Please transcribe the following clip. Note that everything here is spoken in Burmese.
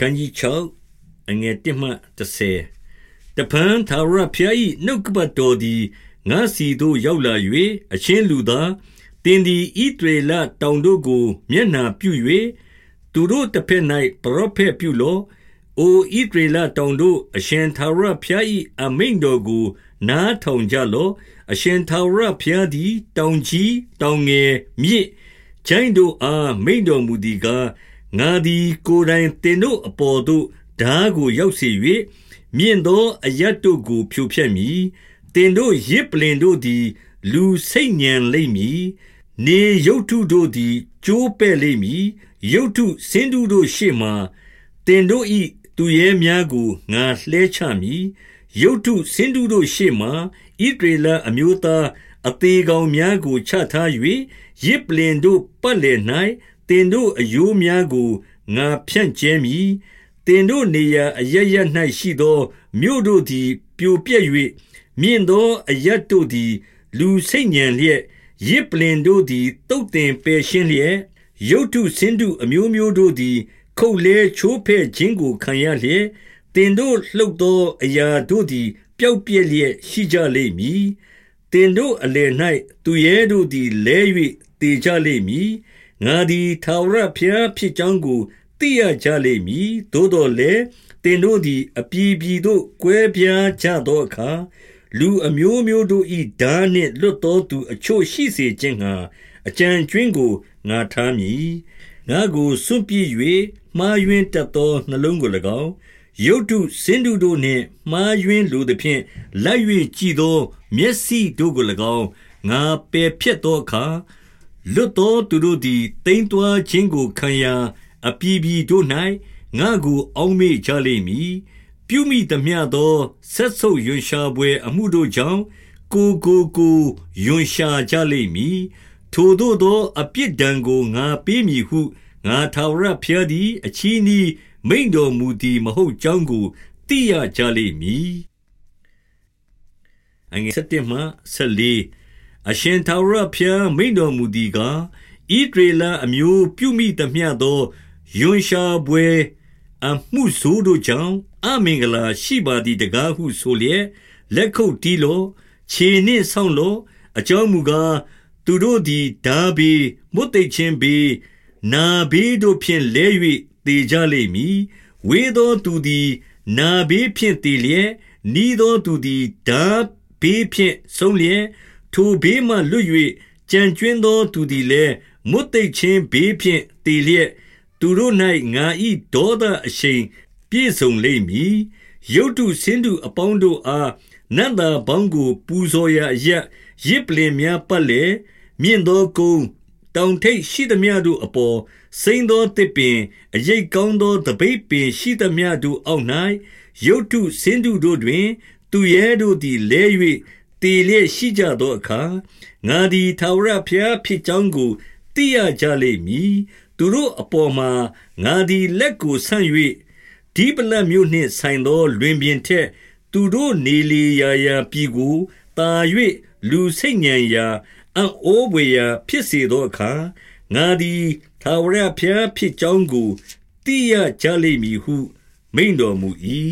ခန်းကြီး6အငယ်1မှ30တပန်သာရဖျား၏နှုတ်ကပတ်တော်သည်ငါစီသို့ရောက်လာ၍အချင်းလူသားတင်သည်ဣတရေလတောင်တို့ကို မျက်နှာပြု၍သူတို့တစ်ဖက်၌ပရောဖက်ပြုလော့အိုဣတရေလတောင်တို့အရှင်သာရဖျား၏အမိန်တော်ကို နားထောင်ကြလော့အရှင်သာရဖျားသည် တောင်ကြီးတောင်ငယ်မြစ်ချိုင်းတို့အားမိန်တော်မူသည်ကား ငါသည်ကိုယ်တိုင်တင်တို့အပေါ်သို့ဓာကိုရောက်စေ၍မြင့်သောအရတ်တို့ကိုဖြိုဖျက်မည်တင်တို့ရစ်ပလင်တို့သည် လူစိတ်ညံလိမ့်မည်နေရုတ်ထုတို့သည်ကျိုးပဲ့လိမ့်မည်ရုတ်ထုစင်းတုတို့ရှေ့မှတင်တို့ဤသူရဲများကိုငါလှဲချမည်ရုတ်ထုစင်းတုတို့ရှေ့မှဣဒေလအမျိုးသားအသေးကောင်များကိုချထား၍ရစ်ပလင်တို့ပတ်လည်၌ တင်တို့အယိုးများကိုငါဖြန့်ကျဲမည်တင်တို့နေရာအရရ၌ရှိသောမြို့တို့သည်ပြိုပြက်၍မြင့်သောအရတ်တို့သည် လူစိတ်ညံလျက်ရစ်ပလင်တို့သည်တုတ်တင်ပယ်ရှင်းလျက်ရုတ်ထုစင်းတုအမျိုးမျိုးတို့သည် ခုတ်လဲချိုးဖဲ့ခြင်းကိုခံရလျက်တင်တို့လှုပ်သောအရာတို့သည် ပျောက်ပြက်လျက်ရှိကြလိမ့်မည်တင်တို့အလယ်၌သူရဲတို့သည်လဲ၍တေကြလိမ့်မည် ငါသည်ထာဝရဘုရားဖြစ်ကြောင်းကိုသိရကြလိမ့်မည်သို့တော်လည်းတင်တို့သည်အပြည်ပြည်သို့ကွဲပြားကြသောအခါလူအမျိုးမျိုးတို့၏ဓာနှင့်လွတ်သောသူအချို့ရှိစေခြင်းငှာအကြံကျွင်းကိုငါထားမည်ငါကိုစွန့်ပြစ်၍မှားယွင်းတတ်သောနှလုံးကို၎င်းရုတ်တုစင်တုတို့နှင့်မှားယွင်းလိုသည်ဖြင့်လိုက်၍ကြည်သော မျက်စိတို့ကို၎င်းငါပယ်ဖြတ်သောအခါ လွတ်သောသူတို့သည်တိမ်သွာခြင်းကိုခံရာအပြည်ပြည်တို့၌ငါကို အောက်မေ့ကြလိမ့်မည်ပြုမိသမျှသောဆက်ဆုပ်ယွန်ရှာပွဲအမှုတို့ကြောင့်ကိုကိုကိုယွန်ရှာကြလိမ့်မည်ထိုတို့သောအပြစ်ဒဏ်ကိုငါပေးမည်ဟုငါထာဝရဘုရားသည် အချီးနှီးမိန်တော်မူသည်မဟုတ်ကြောင်းကိုသိရကြလိမ့်မည်အငယ်7မှ14 အရှင်ထာဝရဘုရားမိန်တော်မူသည်ကားဣဒရေလအမျိုးပြုမိသမျှသောယွန်ရှာပွဲအမှုဆိုးတို့ကြောင့်အမင်္ဂလာရှိပါသည်တကားဟုဆိုလျက်လက်ခုပ်တီးလော့ခြေနှင့်ဆောင်းလော့အကြောင်းမူကားသူတို့သည်ဓာဘီမွတ်သိချင်းဘီနာဘီတို့ဖြင့်လဲ၍တေကြလိမ့်မည်ဝေသောသူသည်နာဘီဖြင့်တေလျက်နီးသောသူသည်ဓာဘီဖြင့်ဆုံးလျက် ထိုဘေးမှလွတ်၍ကြံကျွင်းသော သူသည်လည်းမွတ်သိချင်းဘေးဖြင့်တေလျက်သူတို့၌ငါဤဒေါသအရှိန်ပြည့်စုံလိမ့်မည်ရုတ်တုဆင်းတုအပေါင်းတို့အားနန္တာဘောင်းကို ပူဇော်ရာအရက်ရစ်ပလင်များပတ်လေမြင့်သောကုန်းတောင်ထိပ်ရှိသမျှတို့အပေါ်စိမ့်သောတစ်ပင်အရိတ်ကောင်းသောတပိတ်ပင်ရှိသမျှတို့အောက်၌ရုတ်တုဆင်းတုတို့တွင် သူရဲတို့သည်လဲ၍ တေလျက်ရှိကြသောအခါငါသည်ထာဝရဘုရားဖြစ်ကြောင်းကိုသိရကြလိမ့်မည်သူတို့အပေါ်မှာငါသည်လက်ကိုဆန့်၍ဒီပလတ်မြို့နှင့်ဆိုင်သော လွင်ပြင်ထက် သူတို့နေလီရာရာပြည်ကိုတာ၍လူစိတ်ညံရာအံ့ဩပွေရာဖြစ်စေသောအခါငါသည်သာဝရဘုရားဖြစ်ကြောင်းကိုသိရကြလိမ့်မည်ဟု မိန်တော်မူ၏